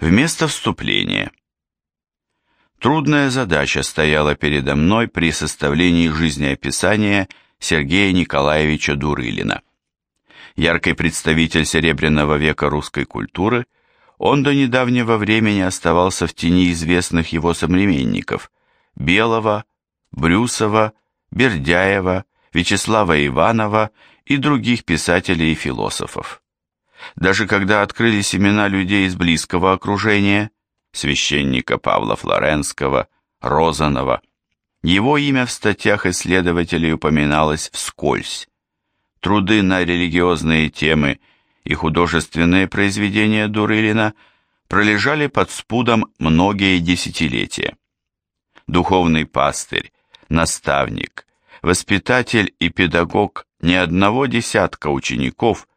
Вместо вступления. Трудная задача стояла передо мной при составлении жизнеописания Сергея Николаевича Дурылина. Яркий представитель Серебряного века русской культуры, он до недавнего времени оставался в тени известных его современников Белого, Брюсова, Бердяева, Вячеслава Иванова и других писателей и философов. Даже когда открылись имена людей из близкого окружения, священника Павла Флоренского, Розанова, его имя в статьях исследователей упоминалось вскользь. Труды на религиозные темы и художественные произведения Дурылина пролежали под спудом многие десятилетия. Духовный пастырь, наставник, воспитатель и педагог не одного десятка учеников,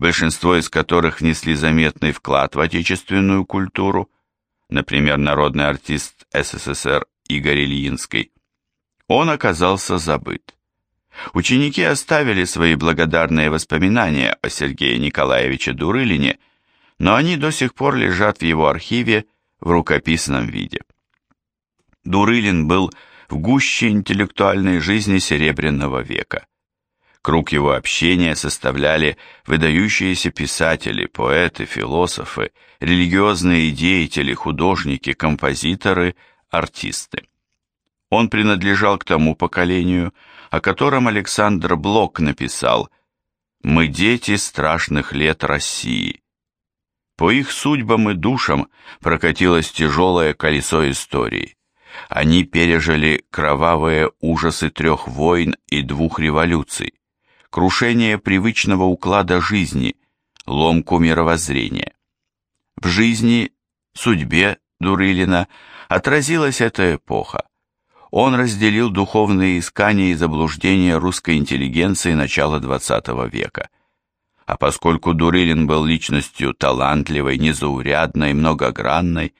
большинство из которых внесли заметный вклад в отечественную культуру, например, народный артист СССР Игорь Ильинский, он оказался забыт. Ученики оставили свои благодарные воспоминания о Сергее Николаевиче Дурылине, но они до сих пор лежат в его архиве в рукописном виде. Дурылин был в гуще интеллектуальной жизни Серебряного века. Круг его общения составляли выдающиеся писатели, поэты, философы, религиозные деятели, художники, композиторы, артисты. Он принадлежал к тому поколению, о котором Александр Блок написал «Мы дети страшных лет России». По их судьбам и душам прокатилось тяжелое колесо истории. Они пережили кровавые ужасы трех войн и двух революций, крушение привычного уклада жизни, ломку мировоззрения. В жизни, судьбе Дурылина отразилась эта эпоха. Он разделил духовные искания и заблуждения русской интеллигенции начала XX века. А поскольку Дурылин был личностью талантливой, незаурядной, многогранной,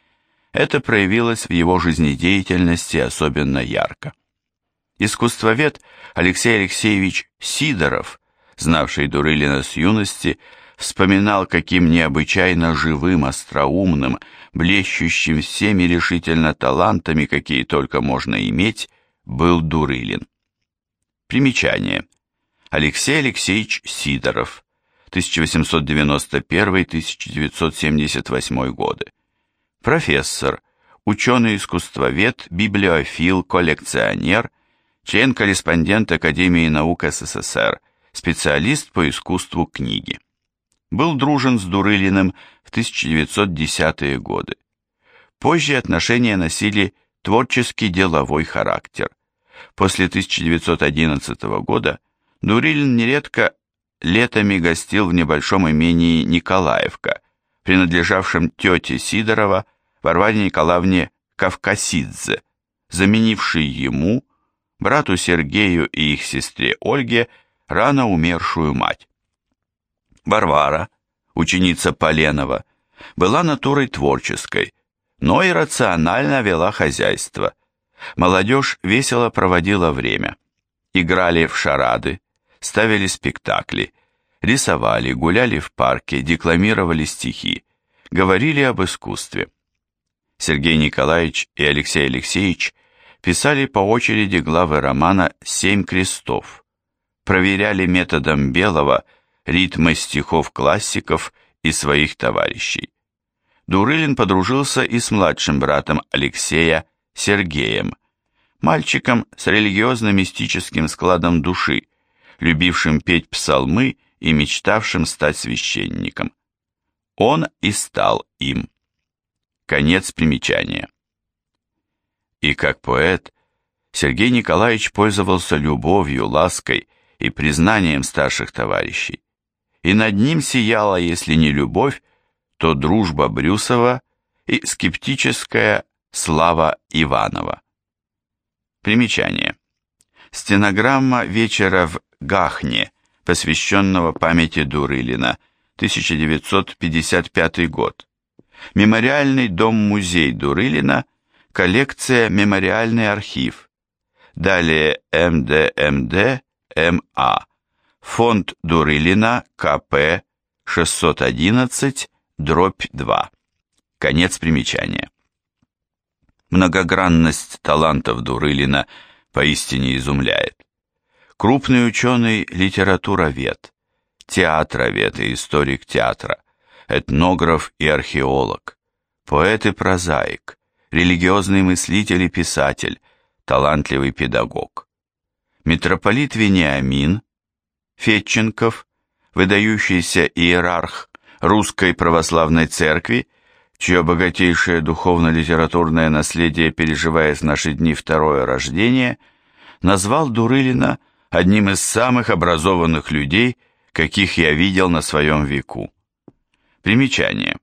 это проявилось в его жизнедеятельности особенно ярко. Искусствовед Алексей Алексеевич Сидоров, знавший Дурылина с юности, вспоминал, каким необычайно живым, остроумным, блещущим всеми решительно талантами, какие только можно иметь, был Дурылин. Примечание. Алексей Алексеевич Сидоров, 1891-1978 годы профессор, ученый-искусствовед, библиофил, коллекционер, член-корреспондент Академии наук СССР, специалист по искусству книги. Был дружен с Дурылиным в 1910-е годы. Позже отношения носили творческий деловой характер. После 1911 года Дурилин нередко летами гостил в небольшом имении Николаевка, принадлежавшем тете Сидорова Варваре Николаевне Кавкасидзе, заменившей ему, брату Сергею и их сестре Ольге, рано умершую мать. Варвара, ученица Поленова, была натурой творческой, но и рационально вела хозяйство. Молодежь весело проводила время. Играли в шарады, ставили спектакли, рисовали, гуляли в парке, декламировали стихи, говорили об искусстве. Сергей Николаевич и Алексей Алексеевич писали по очереди главы романа «Семь крестов», проверяли методом Белого ритмы стихов классиков и своих товарищей. Дурылин подружился и с младшим братом Алексея Сергеем, мальчиком с религиозно-мистическим складом души, любившим петь псалмы и мечтавшим стать священником. Он и стал им. Конец примечания. И как поэт, Сергей Николаевич пользовался любовью, лаской и признанием старших товарищей. И над ним сияла, если не любовь, то дружба Брюсова и скептическая слава Иванова. Примечание. Стенограмма вечера в Гахне посвященного памяти Дурылина, 1955 год. Мемориальный дом-музей Дурылина, коллекция «Мемориальный архив». Далее МДМД МА. Фонд Дурылина КП 611 дробь 2. Конец примечания. Многогранность талантов Дурылина поистине изумляет. Крупный ученый литературовед, театровед и историк театра, этнограф и археолог, поэт и прозаик, религиозный мыслитель и писатель, талантливый педагог. Митрополит Вениамин, Фетченков, выдающийся иерарх Русской Православной Церкви, чье богатейшее духовно-литературное наследие переживает в наши дни второе рождение, назвал Дурылина одним из самых образованных людей, каких я видел на своем веку. Примечание.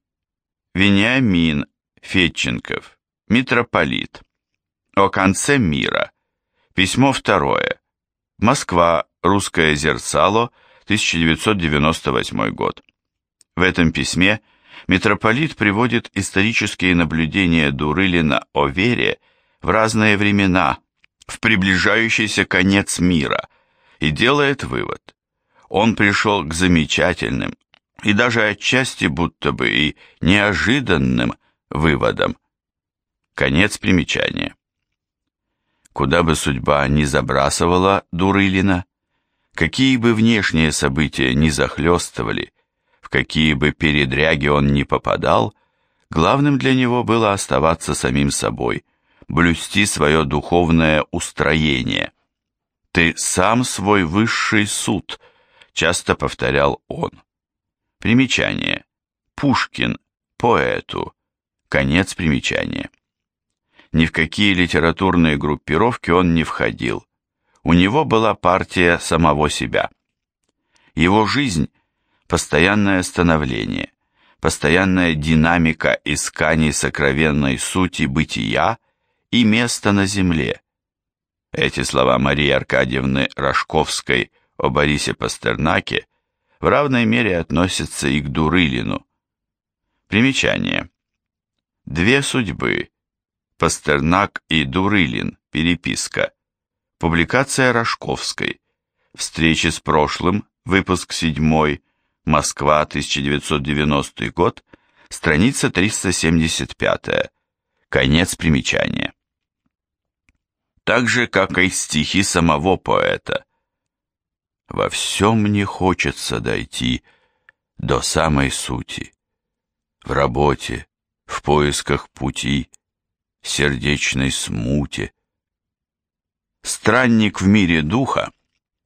Вениамин Фетченков, митрополит. О конце мира. Письмо второе. Москва, Русское зерцало, 1998 год. В этом письме митрополит приводит исторические наблюдения Дурылина о вере в разные времена, в приближающийся конец мира, и делает вывод. Он пришел к замечательным и даже отчасти будто бы и неожиданным выводам. Конец примечания. Куда бы судьба ни забрасывала Дурылина, какие бы внешние события ни захлестывали, в какие бы передряги он ни попадал, главным для него было оставаться самим собой, блюсти свое духовное устроение. «Ты сам свой высший суд», — часто повторял он. Примечание. Пушкин, поэту. Конец примечания. Ни в какие литературные группировки он не входил. У него была партия самого себя. Его жизнь постоянное становление, постоянная динамика исканий сокровенной сути бытия и места на земле. Эти слова Марии Аркадьевны Рожковской о Борисе Пастернаке в равной мере относятся и к Дурылину. Примечание. Две судьбы. Пастернак и Дурылин. Переписка. Публикация Рожковской. Встречи с прошлым. Выпуск 7. Москва, 1990 год, страница 375, конец примечания. Так же, как и стихи самого поэта. Во всем мне хочется дойти до самой сути. В работе, в поисках пути, сердечной смуте. Странник в мире духа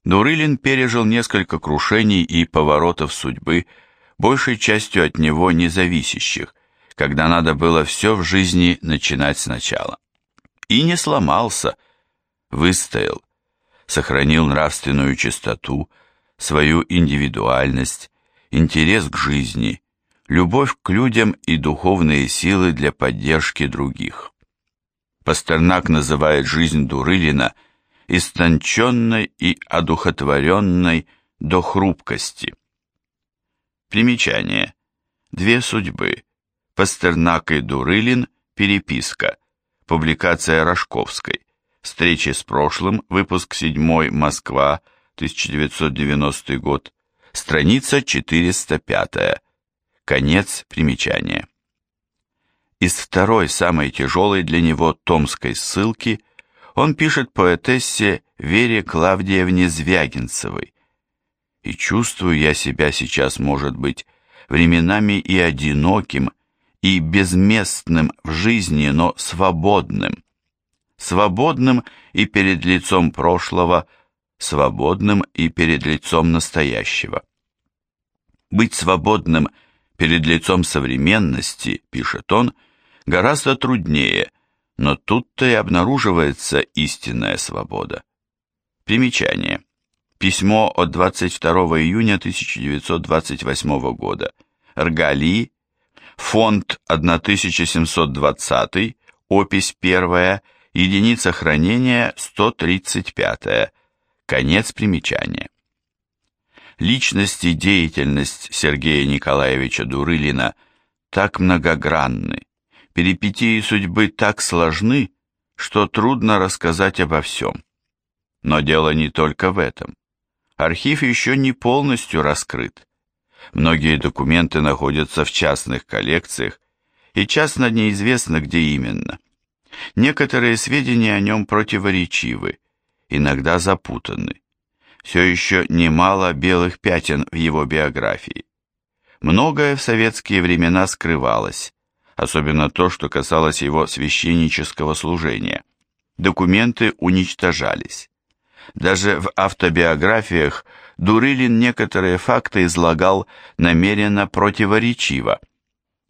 Дурылин пережил несколько крушений и поворотов судьбы, большей частью от него независящих, когда надо было все в жизни начинать сначала. И не сломался, выстоял, сохранил нравственную чистоту, свою индивидуальность, интерес к жизни, любовь к людям и духовные силы для поддержки других. Пастернак называет жизнь Дурылина – истонченной и одухотворенной до хрупкости. Примечание. Две судьбы. Пастернак и Дурылин. Переписка. Публикация Рожковской. Встречи с прошлым. Выпуск 7. Москва. 1990 год. Страница 405. Конец примечания. Из второй, самой тяжелой для него томской ссылки – он пишет поэтессе Вере Клавдиевне Звягинцевой. «И чувствую я себя сейчас, может быть, временами и одиноким, и безместным в жизни, но свободным. Свободным и перед лицом прошлого, свободным и перед лицом настоящего. Быть свободным перед лицом современности, пишет он, гораздо труднее – но тут-то и обнаруживается истинная свобода. Примечание. Письмо от 22 июня 1928 года. Ргали, фонд 1720, опись 1, единица хранения 135, конец примечания. Личность и деятельность Сергея Николаевича Дурылина так многогранны, Перипетии судьбы так сложны, что трудно рассказать обо всем. Но дело не только в этом. Архив еще не полностью раскрыт. Многие документы находятся в частных коллекциях, и частно неизвестно, где именно. Некоторые сведения о нем противоречивы, иногда запутаны. Все еще немало белых пятен в его биографии. Многое в советские времена скрывалось, особенно то, что касалось его священнического служения. Документы уничтожались. Даже в автобиографиях Дурылин некоторые факты излагал намеренно противоречиво,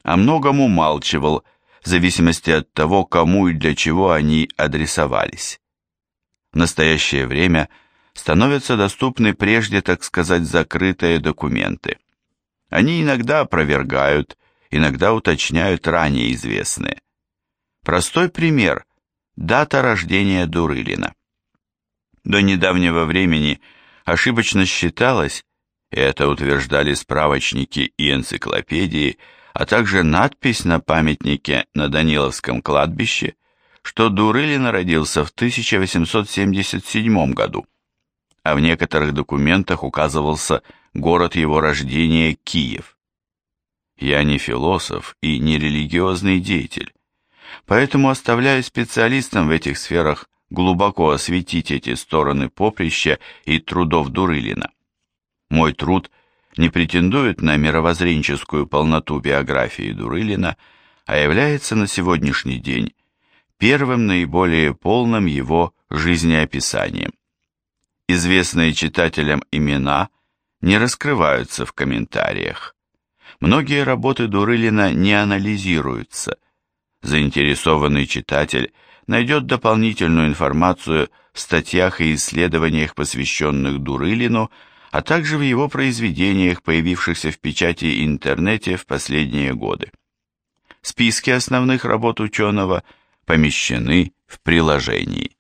о многом умалчивал, в зависимости от того, кому и для чего они адресовались. В настоящее время становятся доступны прежде, так сказать, закрытые документы. Они иногда опровергают, иногда уточняют ранее известные. Простой пример – дата рождения Дурылина. До недавнего времени ошибочно считалось, и это утверждали справочники и энциклопедии, а также надпись на памятнике на Даниловском кладбище, что Дурылин родился в 1877 году, а в некоторых документах указывался город его рождения Киев. Я не философ и не религиозный деятель, поэтому оставляю специалистам в этих сферах глубоко осветить эти стороны поприща и трудов Дурылина. Мой труд не претендует на мировоззренческую полноту биографии Дурылина, а является на сегодняшний день первым наиболее полным его жизнеописанием. Известные читателям имена не раскрываются в комментариях. Многие работы Дурылина не анализируются. Заинтересованный читатель найдет дополнительную информацию в статьях и исследованиях, посвященных Дурылину, а также в его произведениях, появившихся в печати и интернете в последние годы. Списки основных работ ученого помещены в приложении.